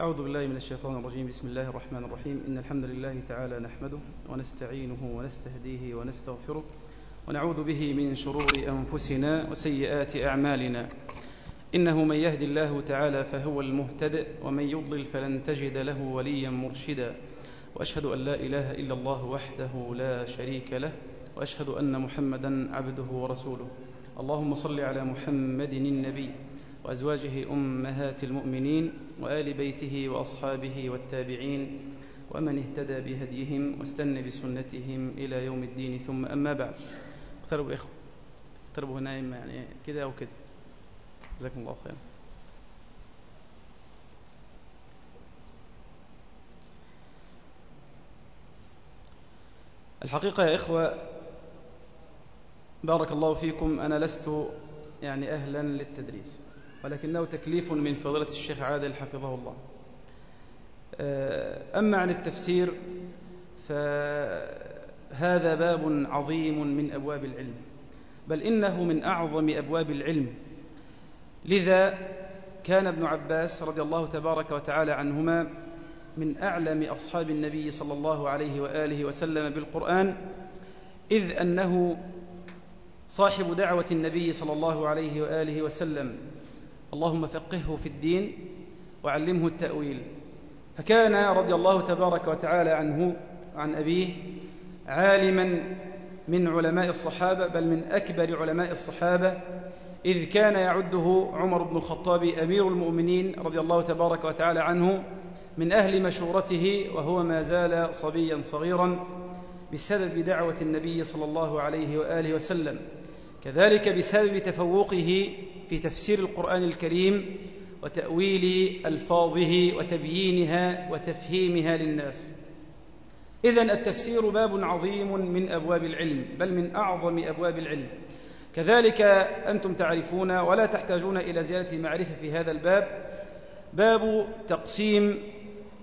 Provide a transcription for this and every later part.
أعوذ بالله من الشيطان الرجيم. بسم الله الرحمن الرحيم. إن الحمد لله تعالى نحمده ونستعينه ونستهديه ونستغفره ونعوذ به من شرور أنفسنا وسيئات أعمالنا. إنه من يهدي الله تعالى فهو المهتدئ ومن يضلل فلن تجد له وليا مرشدا. وأشهد أن لا إله إلا الله وحده لا شريك له وأشهد أن محمدا عبده ورسوله. اللهم صل على محمد النبي. وأزواجه أمهات المؤمنين وآل بيته وأصحابه والتابعين ومن اهتدى بهديهم واستنى بسنتهم إلى يوم الدين ثم أما بعد. اقتربوا إخوة. اقتربوا هنا يعني كده أو كده. جزاكم الله خيرا. الحقيقة يا إخوة بارك الله فيكم أنا لست يعني أهلا للتدريس. ولكنه تكليف من فضيلة الشيخ عادل حفظه الله. أما عن التفسير فهذا باب عظيم من أبواب العلم بل إنه من أعظم أبواب العلم. لذا كان ابن عباس رضي الله تبارك وتعالى عنهما من أعلم أصحاب النبي صلى الله عليه وآله وسلم بالقرآن إذ أنه صاحب دعوة النبي صلى الله عليه وآله وسلم اللهم فقهه في الدين وعلمه التأويل. فكان رضي الله تبارك وتعالى عنه عن أبيه عالما من علماء الصحابة بل من أكبر علماء الصحابة إذ كان يعده عمر بن الخطاب أمير المؤمنين رضي الله تبارك وتعالى عنه من أهل مشورته وهو ما زال صبيا صغيرا بسبب دعوة النبي صلى الله عليه وآله وسلم. كذلك بسبب تفوقه في تفسير القرآن الكريم وتأويل ألفاظه وتبيينها وتفهيمها للناس. إذا التفسير باب عظيم من أبواب العلم بل من أعظم أبواب العلم. كذلك أنتم تعرفون ولا تحتاجون إلى زيادة معرفة في هذا الباب. باب تقسيم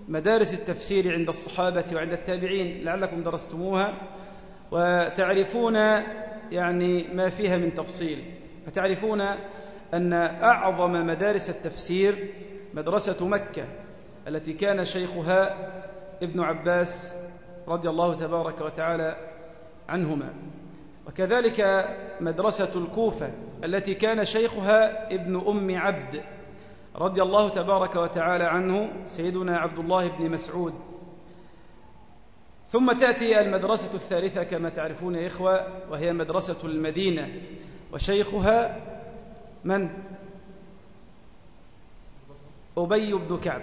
مدارس التفسير عند الصحابة وعند التابعين لعلكم درستموها. وتعرفون يعني ما فيها من تفصيل. فتعرفون أن أعظم مدارس التفسير مدرسة مكة التي كان شيخها ابن عباس رضي الله تبارك وتعالى عنهما. وكذلك مدرسة الكوفة التي كان شيخها ابن أم عبد رضي الله تبارك وتعالى عنه سيدنا عبد الله بن مسعود. ثم تأتي المدرسة الثالثة كما تعرفون يا إخوة وهي مدرسة المدينة وشيخها من؟ أبي بن كعب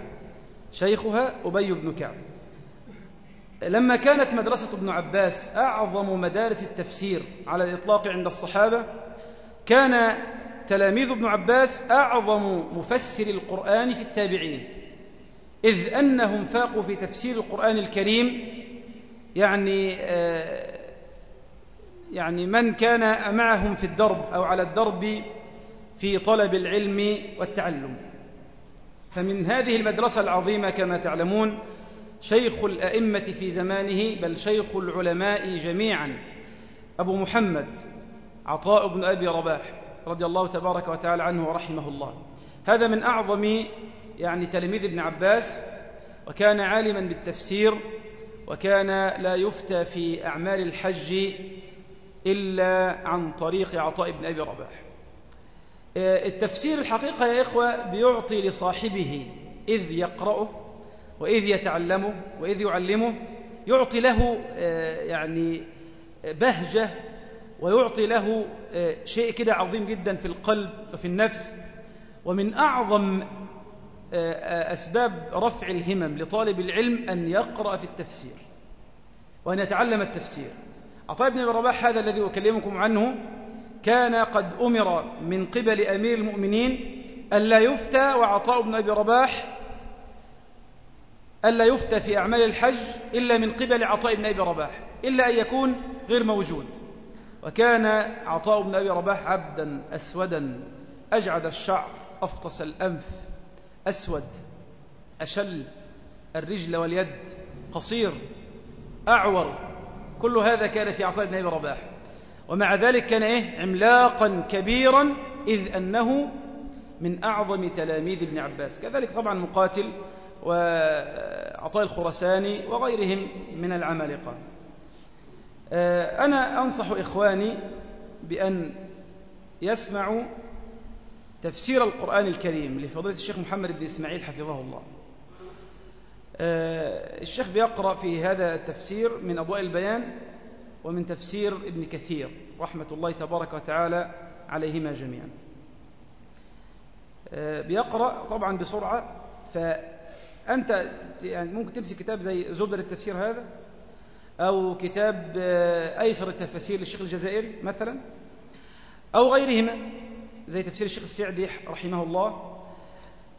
شيخها أبي بن كعب لما كانت مدرسة ابن عباس أعظم مدارس التفسير على الإطلاق عند الصحابة كان تلاميذ ابن عباس أعظم مفسر القرآن في التابعين إذ أنهم فاقوا في تفسير القرآن الكريم يعني يعني من كان معهم في الدرب أو على الدرب في طلب العلم والتعلم. فمن هذه المدرسة العظيمة كما تعلمون شيخ الأئمة في زمانه بل شيخ العلماء جميعا أبو محمد عطاء بن أبي رباح رضي الله تبارك وتعالى عنه ورحمه الله. هذا من أعظم يعني تلميذ ابن عباس وكان عالما بالتفسير وكان لا يفتى في أعمال الحج إلا عن طريق عطاء بن أبي رباح. التفسير الحقيقة يا إخوة بيعطي لصاحبه إذ يقرأه وإذ يتعلمه وإذ يعلمه يعطي له يعني بهجة ويعطي له شيء كده عظيم جدا في القلب وفي النفس ومن أعظم أسباب رفع الهمم لطالب العلم أن يقرأ في التفسير وأن يتعلم التفسير. عطاء بن رباح هذا الذي أكلمكم عنه كان قد أمر من قبل أمير المؤمنين ألا يفتى وعطاء بن أبي رباح ألا يفتى في أعمال الحج إلا من قبل عطاء بن أبي رباح إلا أن يكون غير موجود. وكان عطاء بن أبي رباح عبدا أسودا. أجعد الشعر أفطس الأنف. أسود أشل الرجل واليد. قصير أعور. كل هذا كان في عطاء بن أبي رباح. ومع ذلك كان إيه؟ عملاقا كبيرا إذ أنه من أعظم تلاميذ ابن عباس. كذلك طبعا مقاتل وعطاء الخرساني وغيرهم من العمالقة آه، أنا أنصح إخواني بأن يسمعوا تفسير القرآن الكريم لفضيلة الشيخ محمد بن إسماعيل حفظه الله. آه، الشيخ بيقرأ في هذا التفسير من أضواء البيان ومن تفسير ابن كثير رحمة الله تبارك وتعالى عليهما جميعا. آه، بيقرأ طبعا بسرعة فأنت يعني ممكن تمسك كتاب زي زبر التفسير هذا أو كتاب آه، أيسر التفاسير للشيخ الجزائري مثلا أو غيرهما زي تفسير الشيخ السعدي رحمه الله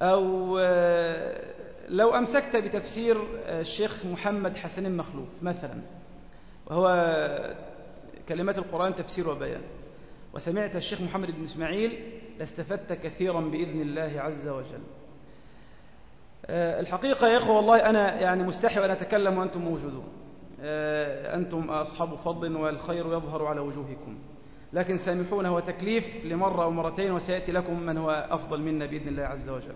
أو آه، لو أمسكت بتفسير الشيخ محمد حسن مخلوف مثلا. وهو كلمات القرآن تفسير وبيان. وسمعت الشيخ محمد بن إسماعيل لاستفدت كثيرا بإذن الله عز وجل. آه، الحقيقة يا إخوة والله أنا يعني مستحي وأنا أتكلم وأنتم موجودون. آه، أنتم أصحاب فضل والخير يظهر على وجوهكم. لكن سامحونا هو تكليف لمرة أو مرتين وسيأتي لكم من هو أفضل منا بإذن الله عز وجل.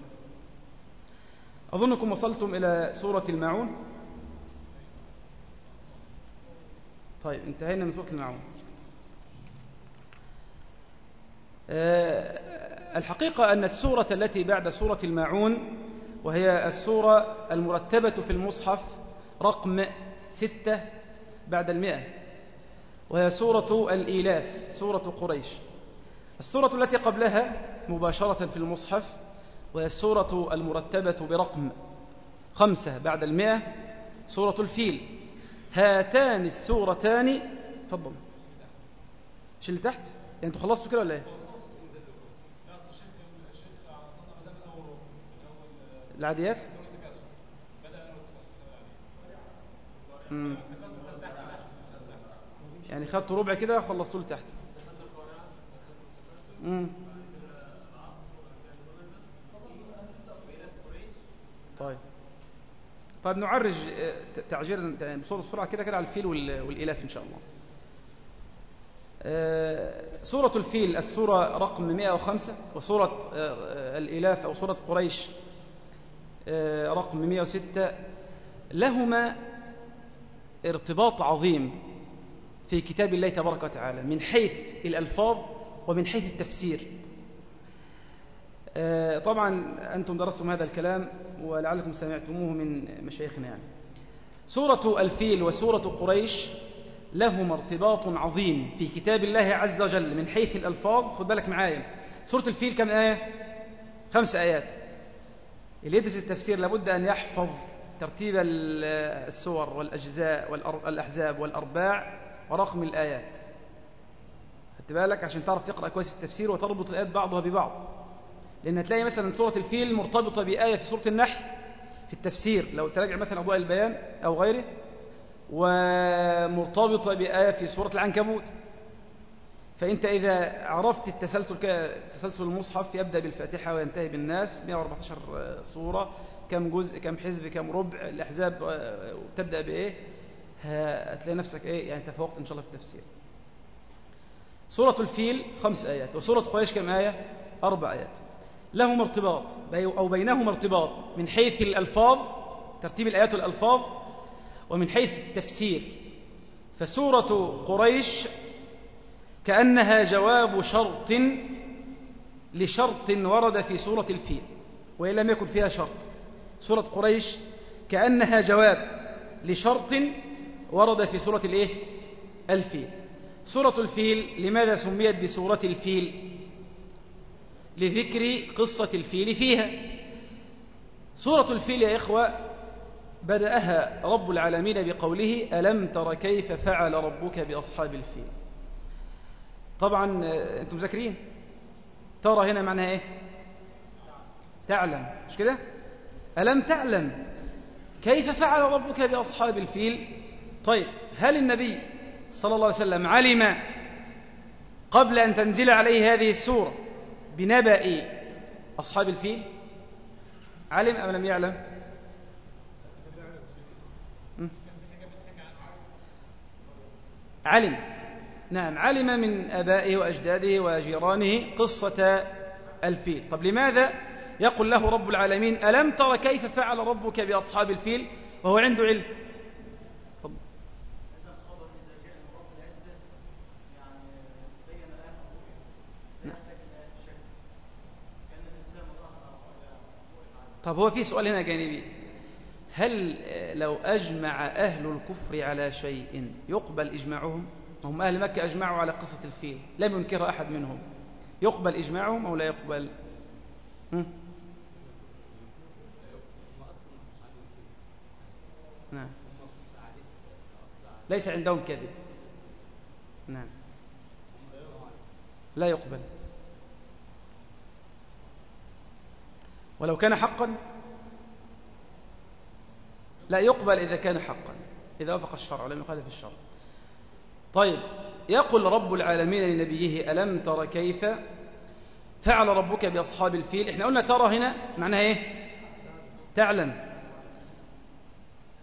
أظنكم وصلتم إلى سورة الماعون. طيب انتهينا من سورة الماعون آه، الحقيقة أن السورة التي بعد سورة الماعون وهي السورة المرتبة في المصحف رقم ستة بعد المئة وهي سورة الإيلاف سورة قريش. السورة التي قبلها مباشرة في المصحف وهي السورة المرتبة برقم خمسة بعد المئة سورة الفيل. هاتان السورتان. تفضل. شل تحت؟ يعني أنتوا خلصتوا كده ولا إيه؟ العاديات؟ يعني خدت ربع كده خلصتوا لتحت طيب. طيب نعرج آه، تعجير بصورة السرعة كده كده على الفيل والإلاف إن شاء الله. آه، سورة الفيل السورة رقم 105 وسورة آه، الإلاف أو سورة قريش رقم 106 لهما ارتباط عظيم في كتاب الله تبارك وتعالى من حيث الألفاظ ومن حيث التفسير. آه، طبعا أنتم درستم هذا الكلام ولعلكم سمعتموه من مشايخنا يعني. سورة الفيل وسورة قريش لهما ارتباط عظيم في كتاب الله عز وجل من حيث الألفاظ. خد بالك معايا سورة الفيل كم آية؟ خمس آيات. اللي يدرس التفسير لابد أن يحفظ ترتيب السور والأجزاء والأحزاب والأرباع ورقم الآيات. خدت بالك؟ عشان تعرف تقرأ كويس في التفسير وتربط الآيات بعضها ببعض. لأن تلاقي مثلا سورة الفيل مرتبطة بآية في سورة النحل في التفسير لو تراجع مثلا أضواء البيان أو غيره ومرتبطة بآية في سورة العنكبوت. فأنت إذا عرفت التسلسل تسلسل المصحف يبدأ بالفاتحة وينتهي بالناس 114 سورة كم جزء كم حزب كم ربع الأحزاب تبدأ بإيه؟ هتلاقي نفسك إيه؟ يعني تفوقت إن شاء الله في التفسير. سورة الفيل خمس آيات وسورة قريش كم آية؟ أربع آيات. لهما ارتباط أو بينهما ارتباط من حيث الألفاظ ترتيب الآيات والألفاظ ومن حيث التفسير. فسورة قريش كأنها جواب شرط لشرط ورد في سورة الفيل وإن لم يكن فيها شرط. سورة قريش كأنها جواب لشرط ورد في سورة الإيه؟ الفيل. سورة الفيل لماذا سميت بسورة الفيل؟ لذكر قصة الفيل فيها. سورة الفيل يا إخوة بدأها رب العالمين بقوله ألم تر كيف فعل ربك بأصحاب الفيل؟ طبعا أنتم ذاكرين ترى هنا معناها إيه؟ تعلم. مش كده؟ ألم تعلم كيف فعل ربك بأصحاب الفيل؟ طيب هل النبي صلى الله عليه وسلم علم قبل أن تنزل عليه هذه السورة بنبأ أصحاب الفيل؟ علم أم لم يعلم؟ علم. نعم علم من أبائه وأجداده وجيرانه قصة الفيل. طب لماذا يقول له رب العالمين ألم تر كيف فعل ربك بأصحاب الفيل؟ وهو عنده علم. طب هو في سؤال هنا جانبي. هل لو أجمع أهل الكفر على شيء يقبل إجماعهم؟ هم أهل مكة أجمعوا على قصة الفيل لم ينكرها أحد منهم. يقبل إجماعهم أو لا يقبل؟ نعم. ليس عندهم كذب. نعم. لا يقبل. ولو كان حقا لا يقبل إذا كان حقا إذا وفق الشرع ولم يخالف الشرع. طيب يقول رب العالمين لنبيه ألم تر كيف فعل ربك بأصحاب الفيل؟ إحنا قلنا ترى هنا معناها إيه؟ تعلم.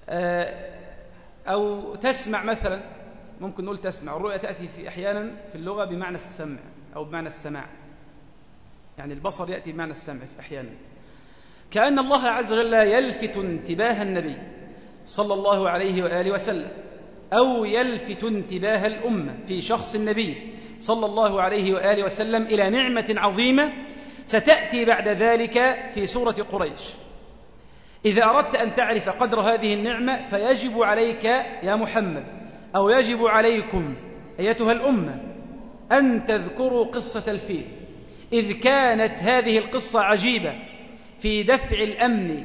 آه، أو تسمع مثلا ممكن نقول تسمع. الرؤية تأتي في أحيانا في اللغة بمعنى السمع أو بمعنى السماع. يعني البصر يأتي بمعنى السمع في أحيانا. كأن الله عز وجل يلفت انتباه النبي صلى الله عليه وآله وسلم أو يلفت انتباه الأمة في شخص النبي صلى الله عليه وآله وسلم إلى نعمة عظيمة ستأتي بعد ذلك في سورة قريش. إذا أردت أن تعرف قدر هذه النعمة فيجب عليك يا محمد أو يجب عليكم أيتها الأمة أن تذكروا قصة الفيل. إذ كانت هذه القصة عجيبة في دفع الأمن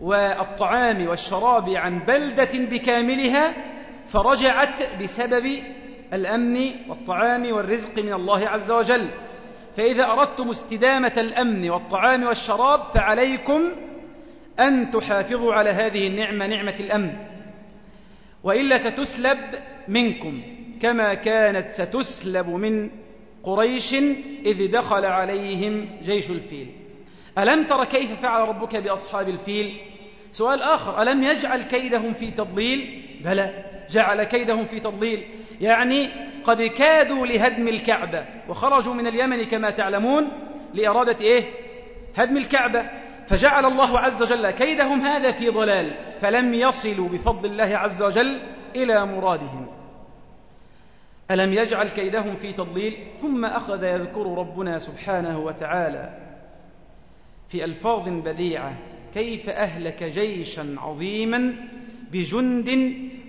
والطعام والشراب عن بلدة بكاملها فرجعت بسبب الأمن والطعام والرزق من الله عز وجل. فإذا أردتم استدامة الأمن والطعام والشراب فعليكم أن تحافظوا على هذه النعمة نعمة الأمن. وإلا ستسلب منكم كما كانت ستسلب من قريش إذ دخل عليهم جيش الفيل. ألم تر كيف فعل ربك بأصحاب الفيل؟ سؤال آخر ألم يجعل كيدهم في تضليل؟ بلى جعل كيدهم في تضليل. يعني قد كادوا لهدم الكعبة وخرجوا من اليمن كما تعلمون لإرادة إيه؟ هدم الكعبة. فجعل الله عز وجل كيدهم هذا في ضلال فلم يصلوا بفضل الله عز وجل إلى مرادهم. ألم يجعل كيدهم في تضليل؟ ثم أخذ يذكر ربنا سبحانه وتعالى. في ألفاظ بديعة كيف أهلك جيشا عظيما بجند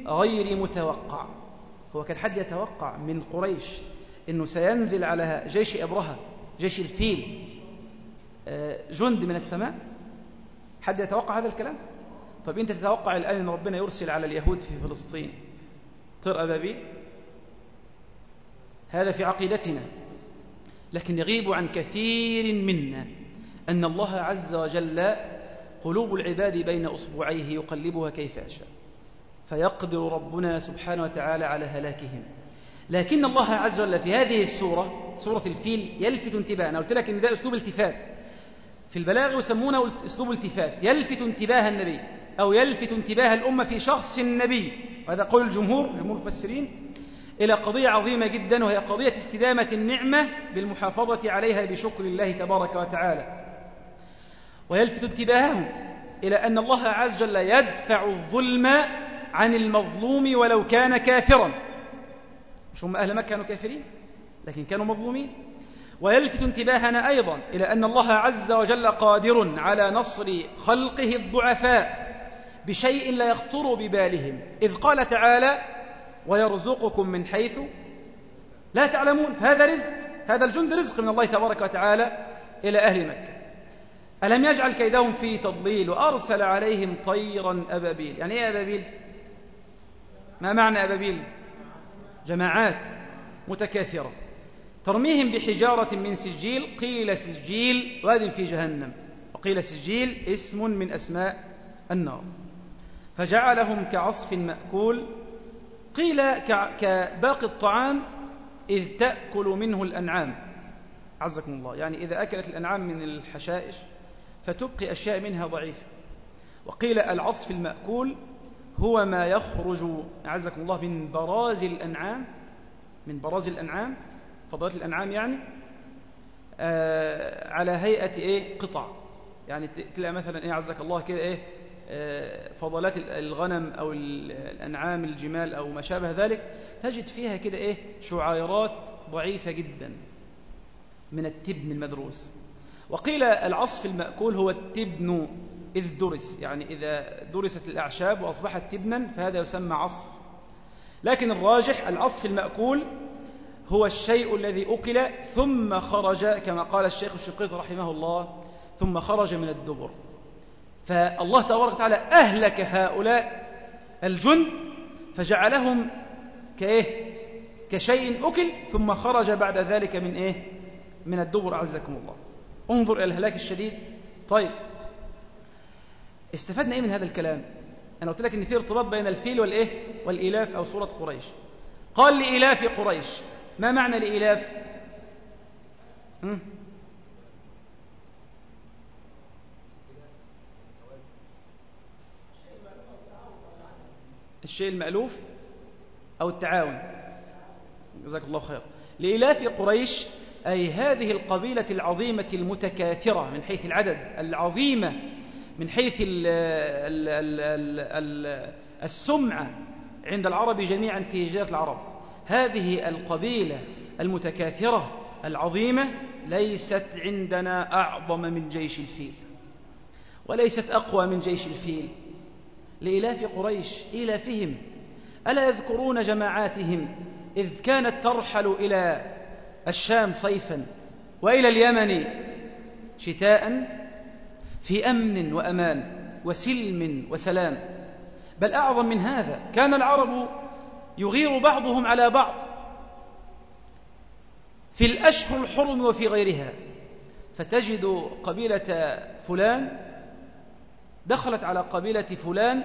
غير متوقع. هو كان حد يتوقع من قريش أنه سينزل على جيش أبرهة جيش الفيل آه، جند من السماء؟ حد يتوقع هذا الكلام؟ طب أنت تتوقع الآن أن ربنا يرسل على اليهود في فلسطين؟ طير أبابيل هذا في عقيدتنا لكن يغيب عن كثير منا. أن الله عز وجل قلوب العباد بين أصبعيه يقلبها كيف يشاء. فيقدر ربنا سبحانه وتعالى على هلاكهم. لكن الله عز وجل في هذه السورة سورة الفيل يلفت انتباه أنا قلت لك أن ده أسلوب التفات. في البلاغ يسمونه أسلوب التفات. يلفت انتباه النبي أو يلفت انتباه الأمة في شخص النبي. وهذا قول الجمهور جمهور المفسرين. إلى قضية عظيمة جدا وهي قضية استدامة النعمة بالمحافظة عليها بشكر الله تبارك وتعالى. ويلفت انتباههم إلى أن الله عز وجل يدفع الظلم عن المظلوم ولو كان كافرا. مش هم أهل مكة كانوا كافرين؟ لكن كانوا مظلومين. ويلفت انتباهنا أيضا إلى أن الله عز وجل قادر على نصر خلقه الضعفاء بشيء لا يخطر ببالهم. إذ قال تعالى ويرزقكم من حيث لا تعلمون. هذا رزق هذا الجند رزق من الله تبارك وتعالى إلى أهل مكة. ألم يجعل كيدهم في تضليل وأرسل عليهم طيرا أبابيل؟ يعني إيه أبابيل؟ ما معنى أبابيل؟ جماعات متكاثرة. ترميهم بحجارة من سجيل قيل سجيل واد في جهنم. وقيل سجيل اسم من أسماء النار. فجعلهم كعصف مأكول. قيل كباقي الطعام إذ تأكل منه الأنعام. عزكم الله. يعني إذا أكلت الأنعام من الحشائش فتبقي أشياء منها ضعيفة. وقيل العصف المأكول هو ما يخرج أعزكم الله من براز الأنعام. من براز الأنعام. فضلات الأنعام يعني آه على هيئة إيه؟ قطع. يعني تلاقي مثلا إيه عزك الله كده إيه؟ آه، فضلات الغنم أو الأنعام الجمال أو ما شابه ذلك. تجد فيها كده إيه؟ شعيرات ضعيفة جدا. من التبن المدروس. وقيل العصف المأكول هو التبن إذ درس يعني إذا درست الأعشاب وأصبحت تبنا فهذا يسمى عصف. لكن الراجح العصف المأكول هو الشيء الذي أكل ثم خرج كما قال الشيخ الشقيط رحمه الله ثم خرج من الدبر. فالله تبارك وتعالى أهلك هؤلاء الجند فجعلهم كإيه؟ كشيء أكل ثم خرج بعد ذلك من إيه؟ من الدبر أعزكم الله. انظر إلى الهلاك الشديد. طيب استفدنا إيه من هذا الكلام؟ أنا قلت لك إن في ارتباط بين الفيل والإيه؟ والإلاف أو سورة قريش. قال لإلاف قريش. ما معنى لإلاف؟ الشيء المألوف أو التعاون. جزاك الله خير. لإلاف قريش أي هذه القبيلة العظيمة المتكاثرة من حيث العدد العظيمة من حيث ال ال ال ال السمعة عند العرب جميعا في جزيرة العرب. هذه القبيلة المتكاثرة العظيمة ليست عندنا أعظم من جيش الفيل وليست أقوى من جيش الفيل. لإلاف قريش إلافهم ألا يذكرون جماعاتهم إذ كانت ترحل إلى الشام صيفا وإلى اليمن شتاء في أمن وأمان وسلم وسلام. بل أعظم من هذا كان العرب يغير بعضهم على بعض في الأشهر الحرم وفي غيرها. فتجد قبيلة فلان دخلت على قبيلة فلان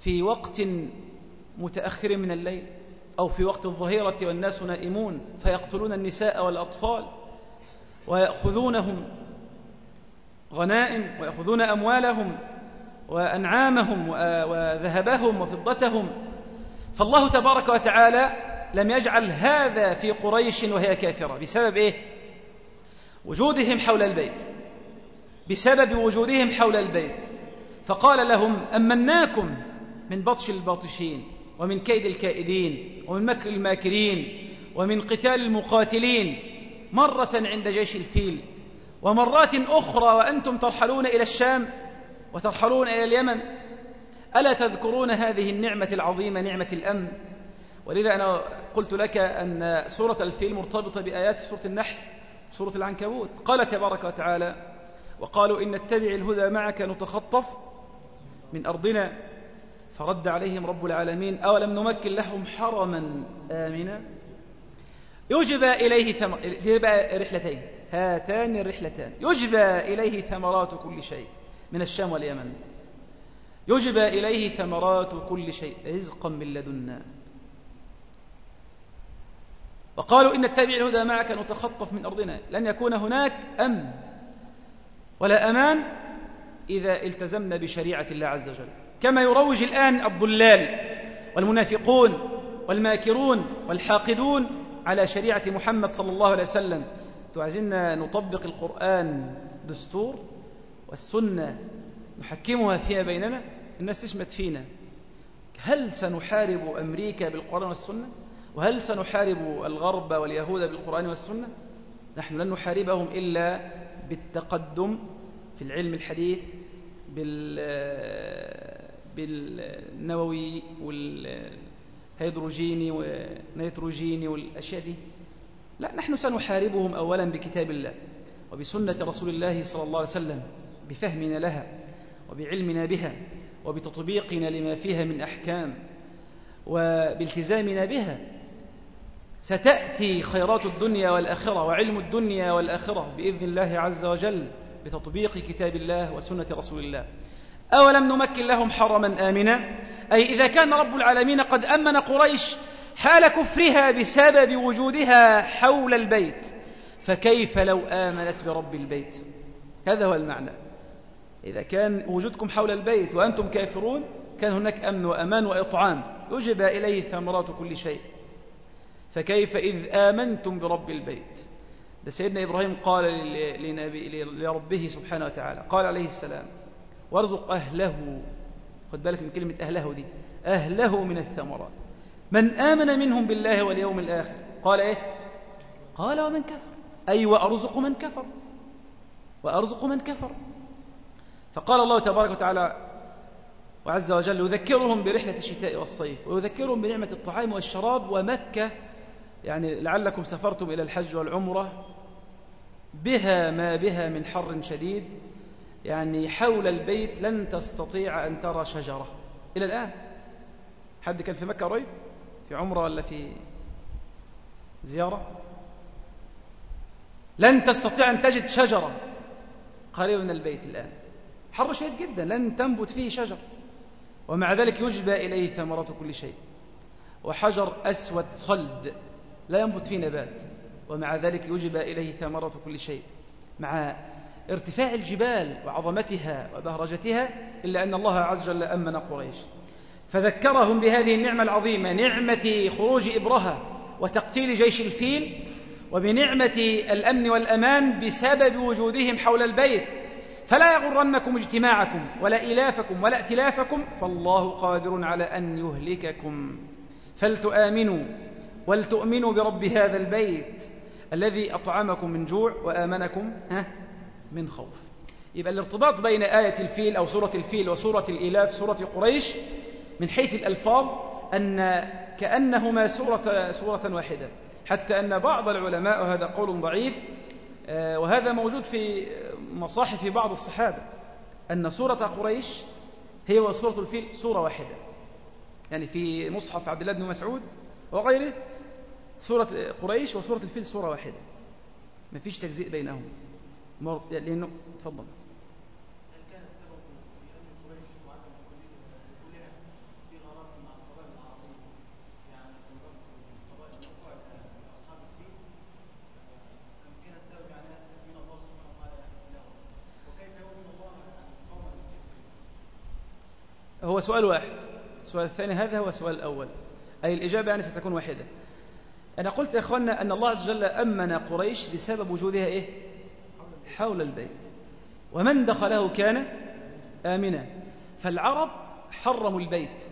في وقت متأخر من الليل. أو في وقت الظهيرة والناس نائمون فيقتلون النساء والأطفال ويأخذونهم غنائم ويأخذون أموالهم وأنعامهم وذهبهم وفضتهم. فالله تبارك وتعالى لم يجعل هذا في قريش وهي كافرة. بسبب إيه؟ وجودهم حول البيت. بسبب وجودهم حول البيت. فقال لهم أمناكم من بطش الباطشين. ومن كيد الكائدين ومن مكر الماكرين ومن قتال المقاتلين مرة عند جيش الفيل ومرات أخرى وأنتم ترحلون إلى الشام وترحلون إلى اليمن. ألا تذكرون هذه النعمة العظيمة نعمة الأمن؟ ولذا أنا قلت لك أن سورة الفيل مرتبطة بآيات سورة النحل سورة العنكبوت. قال تبارك وتعالى وقالوا إن نتبع الهدى معك نتخطف من أرضنا. فرد عليهم رب العالمين أولم نمكن لهم حرما آمنا؟ يجبى إليه ثمر رحلتين هاتان الرحلتان. يجبى إليه ثمرات كل شيء من الشام واليمن. يجبى إليه ثمرات كل شيء رزقا من لدنا. وقالوا إن نتبع الهدى معك نتخطف من أرضنا. لن يكون هناك أمن ولا أمان إذا التزمنا بشريعة الله عز وجل. كما يروج الآن الضلال والمنافقون والماكرون والحاقدون على شريعة محمد صلى الله عليه وسلم. تعزلنا نطبق القرآن دستور والسنة نحكمها فيها بيننا الناس تشمت فينا. هل سنحارب أمريكا بالقرآن والسنة؟ وهل سنحارب الغرب واليهود بالقرآن والسنة؟ نحن لن نحاربهم إلا بالتقدم في العلم الحديث بالنووي والهيدروجيني والنيتروجيني والأشياء دي. لا نحن سنحاربهم أولا بكتاب الله وبسنة رسول الله صلى الله عليه وسلم بفهمنا لها وبعلمنا بها وبتطبيقنا لما فيها من أحكام وبالتزامنا بها. ستأتي خيرات الدنيا والآخرة وعلم الدنيا والآخرة بإذن الله عز وجل بتطبيق كتاب الله وسنة رسول الله. أولم نمكن لهم حرما آمنا؟ أي إذا كان رب العالمين قد أمن قريش حال كفرها بسبب وجودها حول البيت فكيف لو آمنت برب البيت؟ هذا هو المعنى. إذا كان وجودكم حول البيت وأنتم كافرون كان هناك أمن وأمان وإطعام. يجب إليه ثمرات كل شيء. فكيف إذ آمنتم برب البيت؟ ده سيدنا إبراهيم قال لنبي لربه سبحانه وتعالى قال عليه السلام وارزق أهله. خد بالك من كلمة أهله دي. أهله من الثمرات. من آمن منهم بالله واليوم الآخر. قال إيه؟ قال ومن كفر. أي وأرزق من كفر. وأرزق من كفر. فقال الله تبارك وتعالى وعز وجل يذكرهم برحلة الشتاء والصيف ويذكرهم بنعمة الطعام والشراب ومكة. يعني لعلكم سافرتم إلى الحج والعمرة. بها ما بها من حر شديد. يعني حول البيت لن تستطيع أن ترى شجرة. إلى الآن. حد كان في مكة قريب؟ في عمرة ولا في زيارة؟ لن تستطيع أن تجد شجرة قريبة من البيت الآن. حر شديد جدا. لن تنبت فيه شجر. ومع ذلك يجبى إليه ثمرات كل شيء. وحجر أسود صلد لا ينبت فيه نبات. ومع ذلك يجبى إليه ثمرة كل شيء. مع ارتفاع الجبال وعظمتها وبهرجتها إلا أن الله عز وجل أمن قريش. فذكرهم بهذه النعمة العظيمة نعمة خروج إبرهة وتقتيل جيش الفيل وبنعمة الأمن والأمان بسبب وجودهم حول البيت. فلا يغرنكم اجتماعكم ولا إلافكم ولا ائتلافكم فالله قادر على أن يهلككم. فلتآمنوا ولتؤمنوا برب هذا البيت الذي أطعمكم من جوع وآمنكم من خوف. يبقى الارتباط بين آية الفيل أو سورة الفيل وسورة الإلاف سورة قريش من حيث الألفاظ أن كأنهما سورة, سورة واحدة حتى أن بعض العلماء وهذا قول ضعيف آه، وهذا موجود في مصاحف بعض الصحابة أن سورة قريش هي وسورة الفيل سورة واحدة. يعني في مصحف عبد الله بن مسعود وغيره سورة قريش وسورة الفيل سورة واحدة. ما فيش تجزئ بينهم. لأنه تفضل. هو سؤال واحد. السؤال الثاني هذا هو السؤال الأول. أي الإجابة يعني ستكون واحدة. أنا قلت يا أخوانا أن الله عز وجل أمن قريش بسبب وجودها إيه؟ حول البيت. ومن دخله كان آمنا. فالعرب حرموا البيت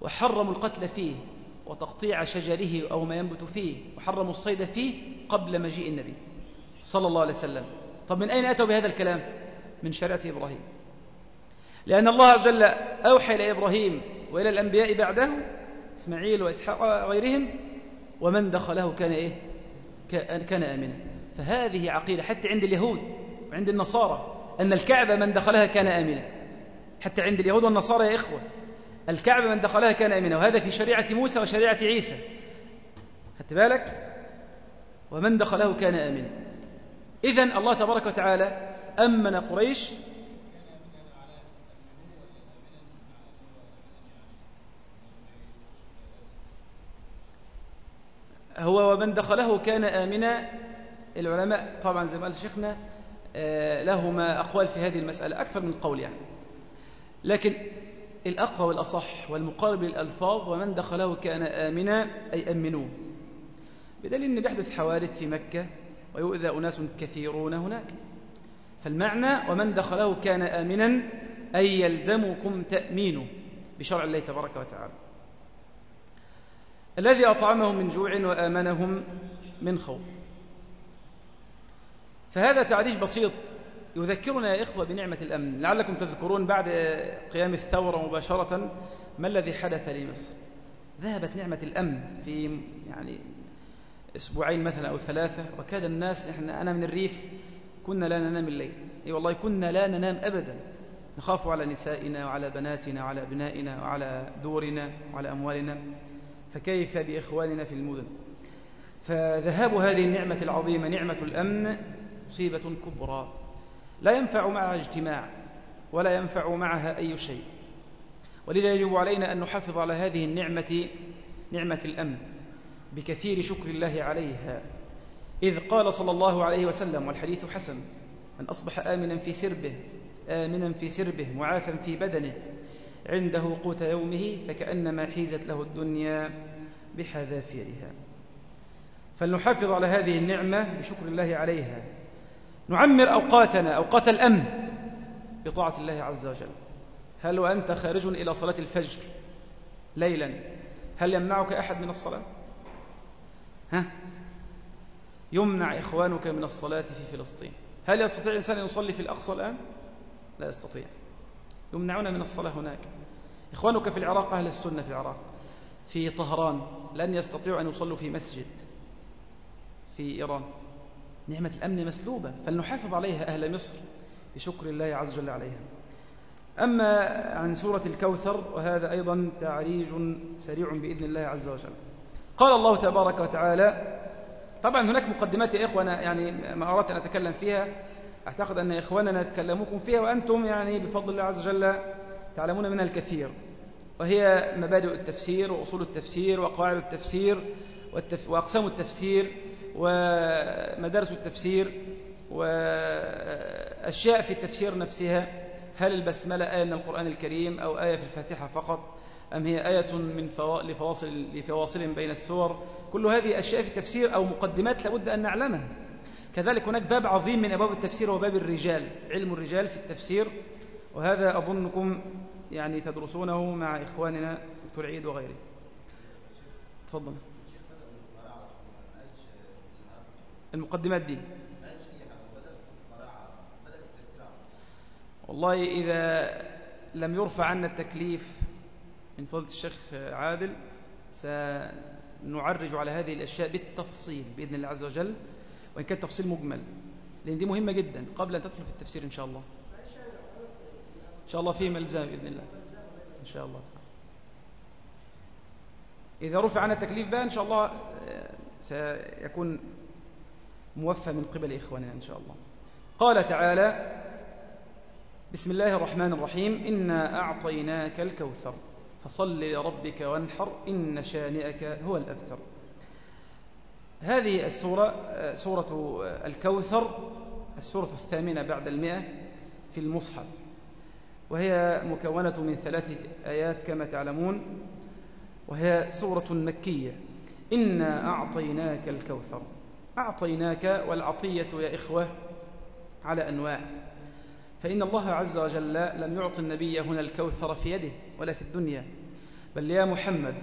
وحرموا القتل فيه وتقطيع شجره أو ما ينبت فيه وحرموا الصيد فيه قبل مجيء النبي صلى الله عليه وسلم. طب من أين أتوا بهذا الكلام؟ من شريعة إبراهيم. لأن الله عز وجل أوحى إلى إبراهيم وإلى الأنبياء بعده إسماعيل وإسحاق وغيرهم ومن دخله كان إيه؟ كان آمنا. فهذه عقيدة حتى عند اليهود وعند النصارى أن الكعبة من دخلها كان آمنا. حتى عند اليهود والنصارى يا إخوة الكعبة من دخلها كان آمنا وهذا في شريعة موسى وشريعة عيسى. خدت بالك؟ ومن دخله كان آمنا. إذن الله تبارك وتعالى أمن قريش هو ومن دخله كان آمنا العلماء طبعا زي ما قال شيخنا آه، لهما أقوال في هذه المسألة أكثر من قول يعني. لكن الأقوى والأصح والمقارب للألفاظ ومن دخله كان آمنا أي أمنوه بدليل أن بيحدث حوادث في مكة ويؤذى أناس كثيرون هناك. فالمعنى ومن دخله كان آمنا أي يلزمكم تأمينه بشرع الله تبارك وتعالى. الذي أطعمهم من جوع وآمنهم من خوف. فهذا تعريج بسيط يذكرنا يا إخوة بنعمة الأمن. لعلكم تذكرون بعد قيام الثورة مباشرة ما الذي حدث لمصر؟ ذهبت نعمة الأمن في يعني أسبوعين مثلا أو ثلاثة وكاد الناس إحنا أنا من الريف كنا لا ننام الليل. أي والله كنا لا ننام أبدا. نخاف على نسائنا وعلى بناتنا وعلى أبنائنا وعلى دورنا وعلى أموالنا. فكيف بإخواننا في المدن؟ فذهاب هذه النعمة العظيمة نعمة الأمن مصيبة كبرى. لا ينفع معها اجتماع ولا ينفع معها أي شيء. ولذا يجب علينا أن نحافظ على هذه النعمة نعمة الأمن بكثير شكر الله عليها. إذ قال صلى الله عليه وسلم والحديث حسن من أصبح آمنا في سربه آمنا في سربه معافا في بدنه عنده قوت يومه فكأنما حيزت له الدنيا بحذافيرها. فلنحافظ على هذه النعمة بشكر الله عليها. نعمر أوقاتنا أوقات الأمن بطاعة الله عز وجل. هل وأنت خارج إلى صلاة الفجر ليلا؟ هل يمنعك أحد من الصلاة؟ ها؟ يمنع إخوانك من الصلاة في فلسطين. هل يستطيع الإنسان أن يصلي في الأقصى الآن؟ لا يستطيع. يمنعون من الصلاة هناك. إخوانك في العراق أهل السنة في العراق في طهران لن يستطيعوا أن يصلوا في مسجد في إيران. نعمة الأمن مسلوبة فلنحافظ عليها أهل مصر بشكر الله عز وجل عليها. أما عن سورة الكوثر وهذا أيضا تعريج سريع بإذن الله عز وجل. قال الله تبارك وتعالى طبعا هناك مقدمات يا إخوانا يعني ما أردت أن أتكلم فيها. أعتقد أن إخواننا يتكلموكم فيها وأنتم يعني بفضل الله عز وجل تعلمون منها الكثير. وهي مبادئ التفسير وأصول التفسير وقواعد التفسير وأقسام التفسير ومدارس التفسير وأشياء في التفسير نفسها هل البسملة آية من القرآن الكريم أو آية في الفاتحة فقط أم هي آية من لفواصل, لفواصل بين السور؟ كل هذه أشياء في التفسير أو مقدمات لابد أن نعلمها. كذلك هناك باب عظيم من أبواب التفسير هو باب الرجال علم الرجال في التفسير وهذا أظنكم يعني تدرسونه مع إخواننا دكتور عيد وغيره. تفضل. المقدمات دي. والله إذا لم يرفع عنا التكليف من فضلة الشيخ عادل سنعرج على هذه الأشياء بالتفصيل بإذن الله عز وجل وإن كان تفصيل مجمل لأن دي مهمة جدا قبل أن تدخل في التفسير إن شاء الله. إن شاء الله فيه ملزام بإذن الله. إن شاء الله تعالى. إذا رفع عنا التكليف بقى إن شاء الله آه، سيكون موفى من قبل إخواننا إن شاء الله. قال تعالى بسم الله الرحمن الرحيم. إنا أعطيناك الكوثر فصل لربك وانحر إن شانئك هو الأبتر. هذه السورة سورة الكوثر السورة الثامنة بعد المئة في المصحف وهي مكونة من ثلاثة آيات كما تعلمون وهي سورة مكية. إنا أعطيناك الكوثر. أعطيناك والعطية يا إخوة على أنواع. فإن الله عز وجل لم يعط النبي هنا الكوثر في يده ولا في الدنيا بل يا محمد.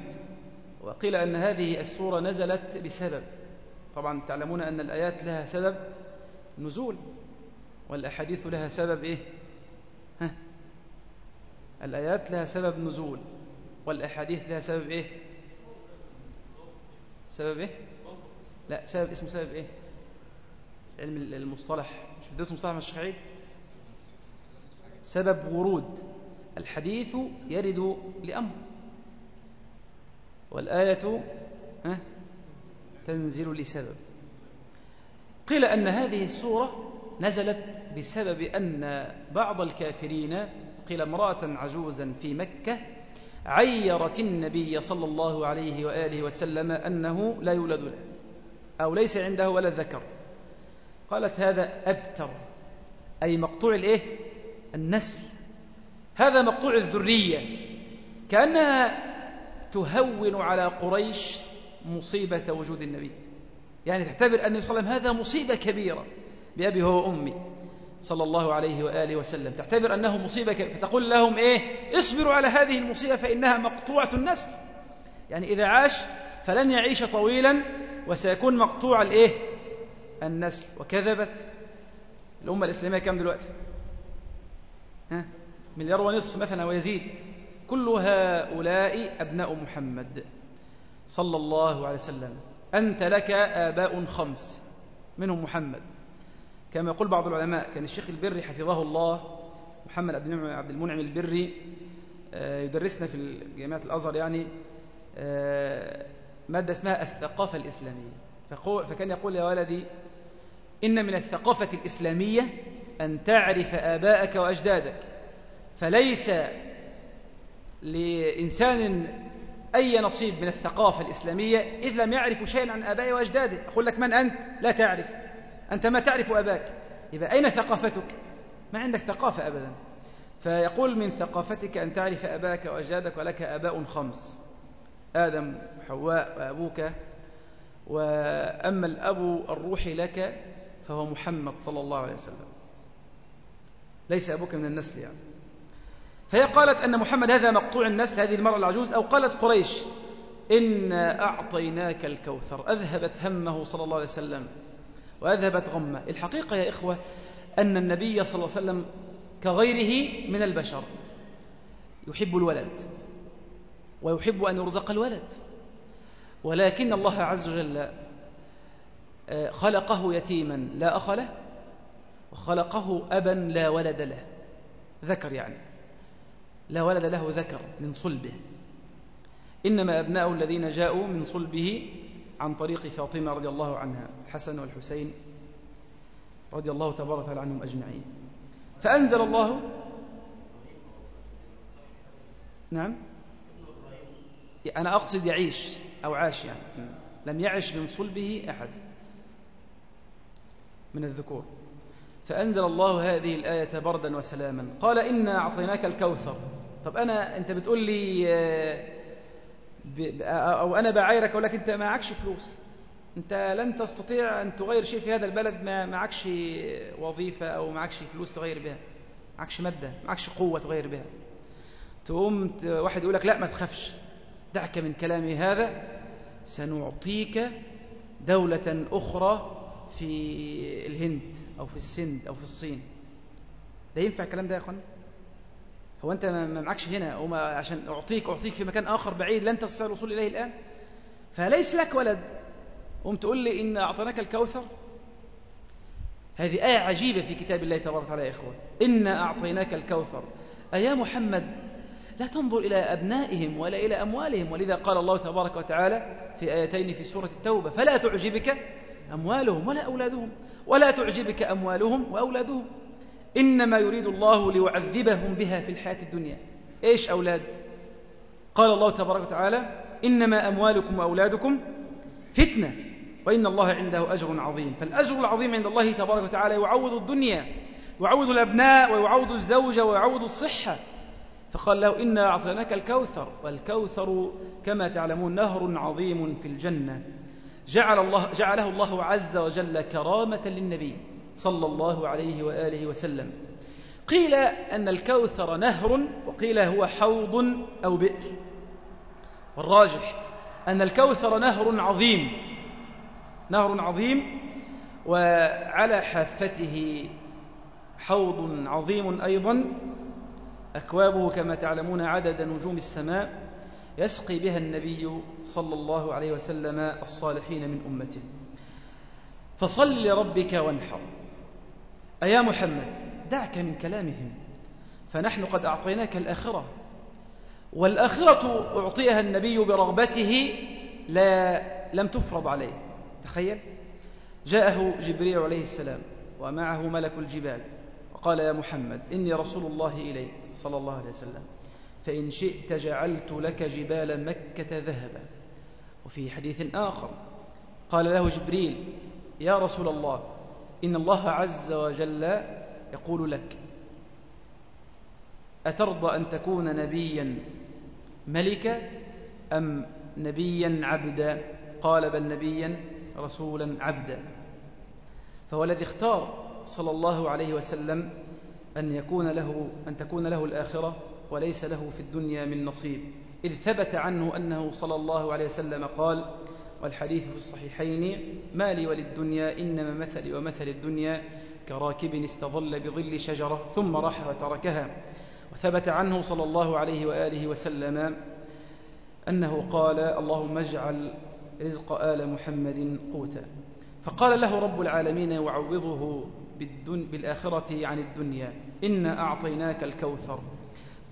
وقيل أن هذه السورة نزلت بسبب طبعا تعلمون أن الآيات لها سبب نزول والأحاديث لها سبب إيه؟ ها؟ الآيات لها سبب نزول والأحاديث لها سبب إيه؟ سبب إيه؟ لا سبب اسمه سبب إيه؟ علم المصطلح. مش في درس مصطلح الشيخ سبب ورود. الحديث يرد لأمر. والآية ها؟ تنزل لسبب. قيل أن هذه السورة نزلت بسبب أن بعض الكافرين قيل امرأة عجوزا في مكة عيرت النبي صلى الله عليه وآله وسلم أنه لا يولد له. أو ليس عنده ولا ذكر. قالت هذا أبتر أي مقطوع الإيه؟ النسل. هذا مقطوع الذرية. كأنها تهون على قريش مصيبة وجود النبي. يعني تعتبر أن صلى الله عليه وسلم هذا مصيبة كبيرة بأبي وأمي صلى الله عليه وآله وسلم. تعتبر أنه مصيبة كبيرة. فتقول لهم إيه؟ اصبروا على هذه المصيبة فإنها مقطوعة النسل. يعني إذا عاش فلن يعيش طويلا وسيكون مقطوع الإيه؟ النسل. وكذبت الأمة الإسلامية كم دلوقتي؟ ها؟ مليار ونصف مثلا ويزيد. كل هؤلاء أبناء محمد. صلى الله عليه وسلم. أنت لك آباء خمس. منهم محمد. كما يقول بعض العلماء كان الشيخ البري حفظه الله محمد عبد المنعم البري آه، يدرسنا في جامعة الأزهر يعني آه، مادة اسمها الثقافة الإسلامية. فكان يقول يا ولدي إن من الثقافة الإسلامية أن تعرف آباءك وأجدادك. فليس لإنسان أي نصيب من الثقافة الإسلامية إذ لم يعرف شيئا عن آبائه وأجداده. أقول لك من أنت؟ لا تعرف. أنت ما تعرف أباك. يبقى أين ثقافتك؟ ما عندك ثقافة أبدا. فيقول من ثقافتك أن تعرف أباك وأجدادك ولك آباء خمس. آدم وحواء وأبوك وأما الأب الروحي لك فهو محمد صلى الله عليه وسلم. ليس أبوك من النسل يعني. فهي قالت أن محمد هذا مقطوع النسل هذه المرأة العجوز أو قالت قريش إنا أعطيناك الكوثر أذهبت همه صلى الله عليه وسلم وأذهبت غمة. الحقيقة يا إخوة أن النبي صلى الله عليه وسلم كغيره من البشر يحب الولد. ويحب أن يرزق الولد. ولكن الله عز وجل آه، خلقه يتيما لا أخ له وخلقه أبا لا ولد له. ذكر يعني. لا ولد له ذكر من صلبه. إنما أبناء الذين جاءوا من صلبه عن طريق فاطمة رضي الله عنها الحسن والحسين رضي الله تبارك وتعالى عنهم أجمعين. فأنزل الله نعم. أنا أقصد يعيش أو عاش يعني. لم يعش من صلبه أحد من الذكور. فأنزل الله هذه الآية بردا وسلاما. قال إنا أعطيناك الكوثر. طب أنا أنت بتقول لي أو أنا بعايرك لك أنت معكش فلوس. أنت لن تستطيع أن تغير شيء في هذا البلد ما معكش وظيفة أو معكش فلوس تغير بها معكش مادة معكش قوة تغير بها. تقوم واحد يقول لك لا ما تخافش. دعك من كلامي هذا سنعطيك دولة أخرى في الهند أو في السند أو في الصين. ده ينفع الكلام ده يا أخوان؟ هو أنت ما معكش هنا وما عشان أعطيك أعطيك في مكان آخر بعيد لن تستطيع الوصول إليه الآن. فليس لك ولد. قم تقول لي إن أعطيناك الكوثر. هذه آية عجيبة في كتاب الله تبارك وتعالى يا إخوان. إنا أعطيناك الكوثر. أيا محمد لا تنظر إلى أبنائهم ولا إلى أموالهم. ولذا قال الله تبارك وتعالى في آيتين في سورة التوبة فلا تعجبك أموالهم ولا أولادهم ولا تعجبك أموالهم وأولادهم. إنما يريد الله ليعذبهم بها في الحياة الدنيا. إيش أولاد؟ قال الله تبارك وتعالى إنما أموالكم وأولادكم فتنة وإن الله عنده أجر عظيم. فالأجر العظيم عند الله تبارك وتعالى يعوض الدنيا ويعوض الأبناء ويعوض الزوجة ويعوض الصحة. فقال له إنا أعطيناك الكوثر والكوثر كما تعلمون نهر عظيم في الجنة. جعل الله جعله الله عز وجل كرامة للنبي صلى الله عليه وآله وسلم. قيل أن الكوثر نهر وقيل هو حوض أو بئر. والراجح أن الكوثر نهر عظيم نهر عظيم وعلى حافته حوض عظيم أيضا أكوابه كما تعلمون عدد نجوم السماء يسقي بها النبي صلى الله عليه وسلم الصالحين من أمته. فصل لربك وانحر. أيا محمد دعك من كلامهم فنحن قد أعطيناك الآخرة. والآخرة أعطيها النبي برغبته لا لم تفرض عليه. تخيل. جاءه جبريل عليه السلام ومعه ملك الجبال وقال يا محمد إني رسول الله إليك. صلى الله عليه وسلم. فإن شئت جعلت لك جبال مكة ذهبا. وفي حديث آخر قال له جبريل يا رسول الله إن الله عز وجل يقول لك أترضى أن تكون نبيا ملكا أم نبيا عبدا؟ قال بل نبيا رسولا عبدا. فهو الذي اختار صلى الله عليه وسلم أن يكون له أن تكون له الآخرة وليس له في الدنيا من نصيب. إذ ثبت عنه أنه صلى الله عليه وسلم قال والحديث في الصحيحين ما لي وللدنيا إنما مثلي ومثل الدنيا كراكب استظل بظل شجرة ثم راح وتركها. وثبت عنه صلى الله عليه وآله وسلم أنه قال اللهم اجعل رزق آل محمد قوتا. فقال له رب العالمين يعوضه بالآخرة عن الدنيا. إنا أعطيناك الكوثر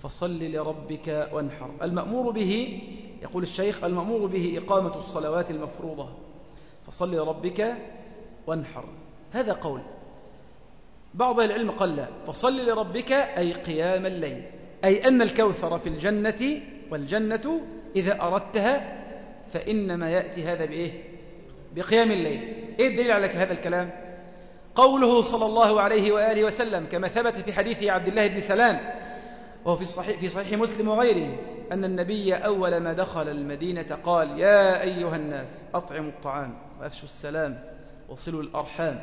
فصل لربك وانحر. المأمور به يقول الشيخ المأمور به إقامة الصلوات المفروضة. فصل لربك وانحر. هذا قول. بعض العلم قال لا. فصل لربك أي قيام الليل. أي أن الكوثر في الجنة والجنة إذا أردتها فإنما يأتي هذا بإيه؟ بقيام الليل. إيه الدليل على هذا الكلام؟ قوله صلى الله عليه وآله وسلم كما ثبت في حديث عبد الله بن سلام وهو في الصحيح في صحيح مسلم وغيره أن النبي أول ما دخل المدينة قال يا أيها الناس أطعموا الطعام وأفشوا السلام وصلوا الأرحام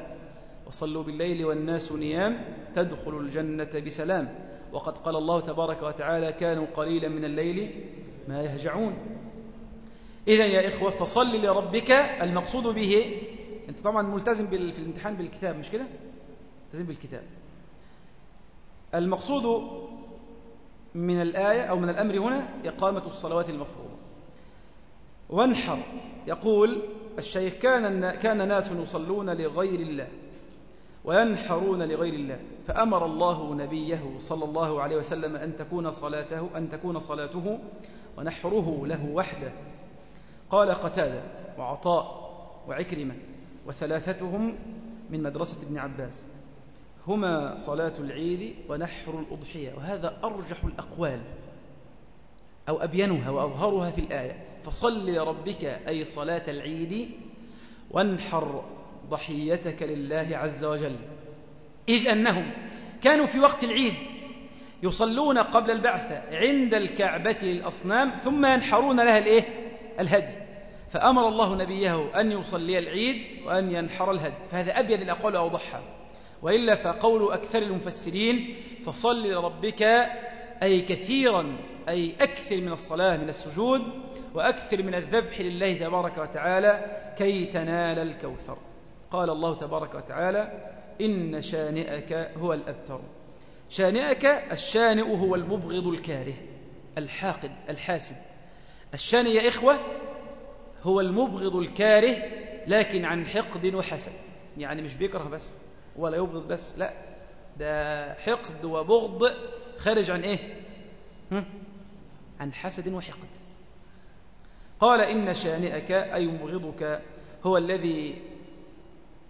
وصلوا بالليل والناس نيام تدخلوا الجنة بسلام. وقد قال الله تبارك وتعالى كانوا قليلا من الليل ما يهجعون. إذا يا إخوة فصل لربك المقصود به أنت طبعا ملتزم في الامتحان بالكتاب مش كده؟ ملتزم بالكتاب. المقصود من الآية أو من الأمر هنا إقامة الصلوات المفروضة. وانحر يقول الشيخ كان كان ناس يصلون لغير الله وينحرون لغير الله فأمر الله نبيه صلى الله عليه وسلم أن تكون صلاته أن تكون صلاته ونحره له وحده. قال قتادة وعطاء وعكرمة. وثلاثتهم من مدرسة ابن عباس. هما صلاة العيد ونحر الأضحية وهذا أرجح الأقوال أو أبينها وأظهرها في الآية. فصل لربك أي صلاة العيد وانحر ضحيتك لله عز وجل. إذ أنهم كانوا في وقت العيد يصلون قبل البعثة عند الكعبة للأصنام ثم ينحرون لها الإيه؟ الهدي. فأمر الله نبيه أن يصلي العيد وأن ينحر الهدي فهذا أبين الأقوال أوضحها وإلا فقول أكثر المفسرين فصل لربك أي كثيرا أي أكثر من الصلاة من السجود وأكثر من الذبح لله تبارك وتعالى كي تنال الكوثر. قال الله تبارك وتعالى إن شانئك هو الأبتر. شانئك الشانئ هو المبغض الكاره الحاقد الحاسد. الشانئ يا إخوة هو المبغض الكاره لكن عن حقد وحسد. يعني مش بيكره بس ولا يبغض بس لا. ده حقد وبغض خارج عن إيه؟ هم؟ عن حسد وحقد. قال إن شانئك أي مبغضك هو الذي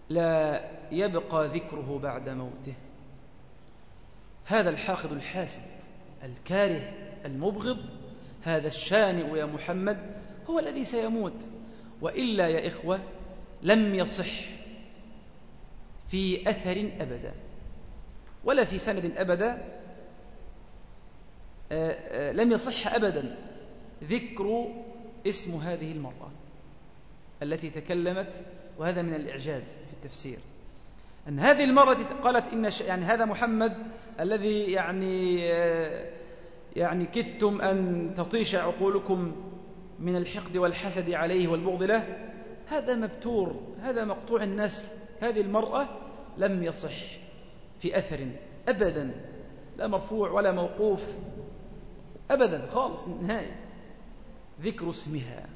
لا يبقى ذكره بعد موته. هذا الحاقد الحاسد الكاره المبغض هذا الشانئ يا محمد هو الذي سيموت. وإلا يا إخوة لم يصح في أثر أبدا ولا في سند أبدا آه، آه، لم يصح أبدا ذكر اسم هذه المرأة التي تكلمت وهذا من الإعجاز في التفسير. أن هذه المرة قالت إن يعني هذا محمد الذي يعني آه، يعني كدتم أن تطيش عقولكم من الحقد والحسد عليه والبغض له هذا مبتور هذا مقطوع النسل هذه المرأة لم يصح في أثر أبدا لا مرفوع ولا موقوف أبدا خالص نهائي. ذكر اسمها.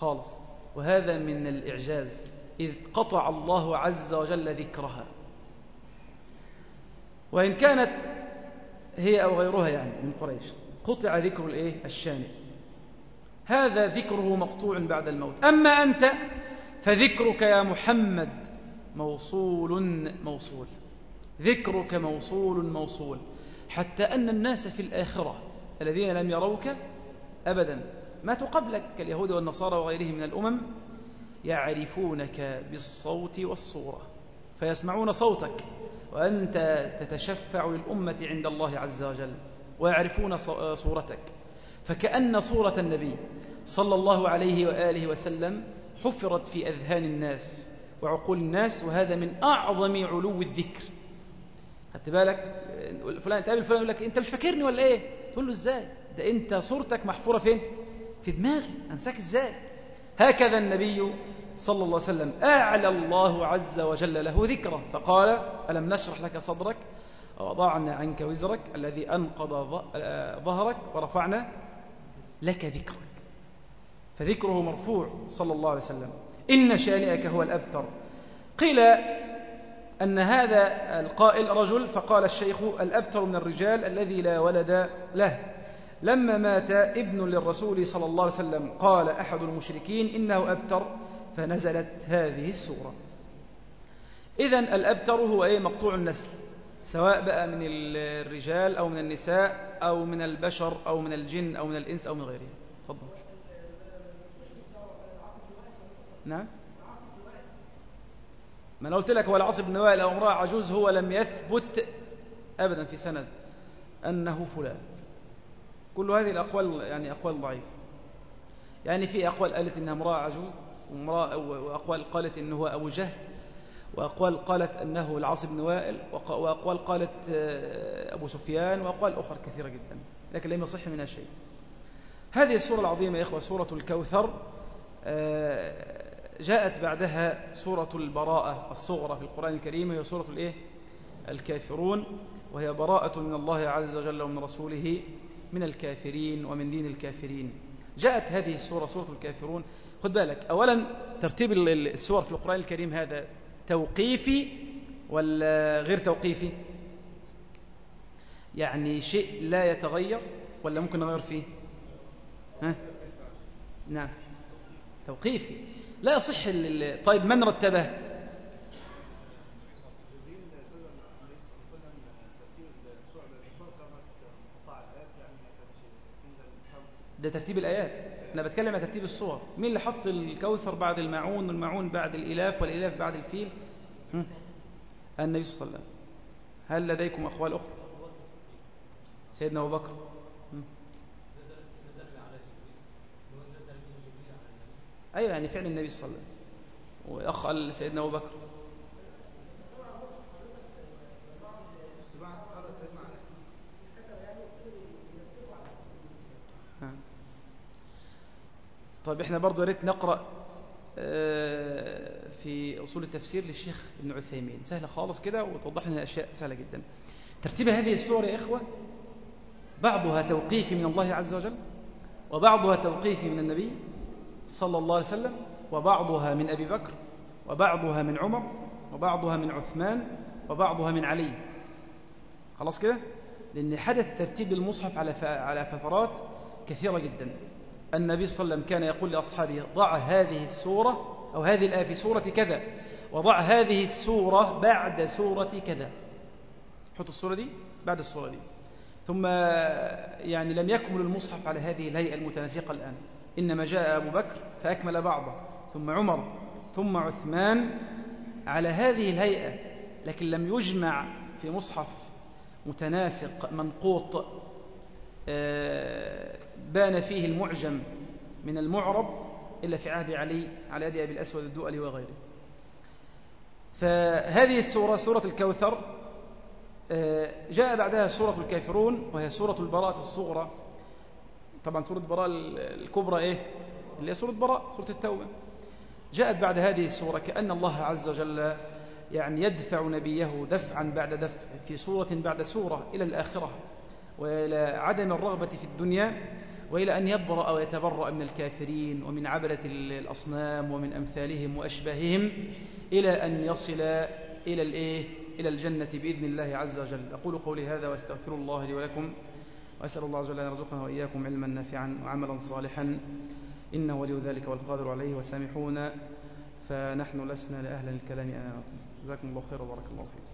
خالص. وهذا من الإعجاز إذ قطع الله عز وجل ذكرها. وإن كانت هي أو غيرها يعني من قريش قطع ذكر الإيه؟ الشانئ. هذا ذكره مقطوع بعد الموت. أما أنت فذكرك يا محمد موصول موصول. ذكرك موصول موصول. حتى أن الناس في الآخرة الذين لم يروك أبدا ماتوا قبلك كاليهود والنصارى وغيرهم من الأمم يعرفونك بالصوت والصورة فيسمعون صوتك وأنت تتشفع للأمة عند الله عز وجل ويعرفون صورتك. فكأن صورة النبي صلى الله عليه وآله وسلم حفرت في أذهان الناس وعقول الناس وهذا من أعظم علو الذكر. خدت بالك؟ فلان تقابل فلان يقول لك أنت مش فاكرني ولا إيه؟ تقول له إزاي؟ ده أنت صورتك محفورة فين؟ في دماغي أنساك إزاي؟ هكذا النبي صلى الله عليه وسلم أعلى الله عز وجل له ذكره. فقال ألم نشرح لك صدرك؟ ووضعنا عنك وزرك الذي أنقض ظهرك ورفعنا لك ذكرك. فذكره مرفوع صلى الله عليه وسلم. إن شانئك هو الأبتر. قيل أن هذا القائل رجل فقال الشيخ الأبتر من الرجال الذي لا ولد له. لما مات ابن للرسول صلى الله عليه وسلم قال أحد المشركين إنه أبتر فنزلت هذه السورة. إذن الأبتر هو أي مقطوع النسل سواء بقى من الرجال أو من النساء أو من البشر أو من الجن أو من الإنس أو من غيرهم. تفضل. نعم. ما أنا قلت لك هو العاص بن وائل أو امرأة عجوز هو لم يثبت أبدا في سند أنه فلان. كل هذه الأقوال يعني أقوال ضعيفة. يعني في أقوال قالت إنها امرأة عجوز وأقوال قالت إنه هو أبو جهل وأقوال قالت أنه العاص بن وائل وأقوال قالت آه، أبو سفيان وأقوال أخرى كثيرة جدا لكن لم يصح منها شيء. هذه السورة العظيمة يا إخوة سورة الكوثر آه، جاءت بعدها سورة البراءة الصغرى في القرآن الكريم هي سورة الإيه؟ الكافرون وهي براءة من الله عز وجل ومن رسوله من الكافرين ومن دين الكافرين. جاءت هذه السورة سورة الكافرون. خد بالك أولا ترتيب السور في القرآن الكريم هذا توقيفي ولا غير توقيفي؟ يعني شيء لا يتغير ولا ممكن نغير فيه؟ ها؟ نعم. توقيفي. لا يصح طيب من رتبه؟ ده ترتيب الآيات. أنا بتكلم عن ترتيب الصور. مين اللي حط الكوثر بعد المعون والمعون بعد الإلاف والإلاف بعد الفيل؟ النبي صلى الله عليه وسلم. هل لديكم أقوال أخرى؟ سيدنا أبو بكر. أيوة يعني فعل النبي صلى الله عليه وسلم. وأخ قال سيدنا أبو بكر. طيب إحنا برضو ريت نقرأ آه، في أصول التفسير للشيخ ابن عثيمين. سهلة خالص كده وتوضح لنا أشياء سهلة جدا. ترتيب هذه السور يا إخوة بعضها توقيفي من الله عز وجل وبعضها توقيفي من النبي صلى الله عليه وسلم وبعضها من أبي بكر وبعضها من عمر وبعضها من عثمان وبعضها من علي. خلاص كده؟ لأن حدث ترتيب المصحف على على فترات كثيرة جدا. النبي صلى الله عليه وسلم كان يقول لأصحابه ضع هذه السورة أو هذه الآية في سورة كذا وضع هذه السورة بعد سورة كذا. حط السورة دي بعد السورة دي. ثم يعني لم يكمل المصحف على هذه الهيئة المتناسقة الآن. إنما جاء أبو بكر فأكمل بعضه ثم عمر ثم عثمان على هذه الهيئة لكن لم يجمع في مصحف متناسق منقوط آه، بان فيه المعجم من المعرب إلا في عهد علي على يد أبي الأسود الدؤلي وغيره. فهذه السورة سورة الكوثر آه، جاء بعدها سورة الكافرون وهي سورة البراءة الصغرى. طبعا سورة براء الكبرى إيه؟ اللي هي سورة براء سورة التوبة. جاءت بعد هذه السورة كأن الله عز وجل يعني يدفع نبيه دفعا بعد دفع في سورة بعد سورة إلى الآخرة وإلى عدم الرغبة في الدنيا وإلى أن يبرأ ويتبرأ من الكافرين ومن عبدة الأصنام ومن أمثالهم وأشباههم إلى أن يصل إلى الإيه؟ إلى الجنة بإذن الله عز وجل. أقول قولي هذا وأستغفر الله لي ولكم. وأسأل الله وجل أن يرزقنا وإياكم علما نافعا وعملا صالحا. إنه ولي ذلك والقادر عليه وسامحونا. فنحن لسنا لأهل الكلام أمامكم جزاكم الله خير وبارك الله فيكم.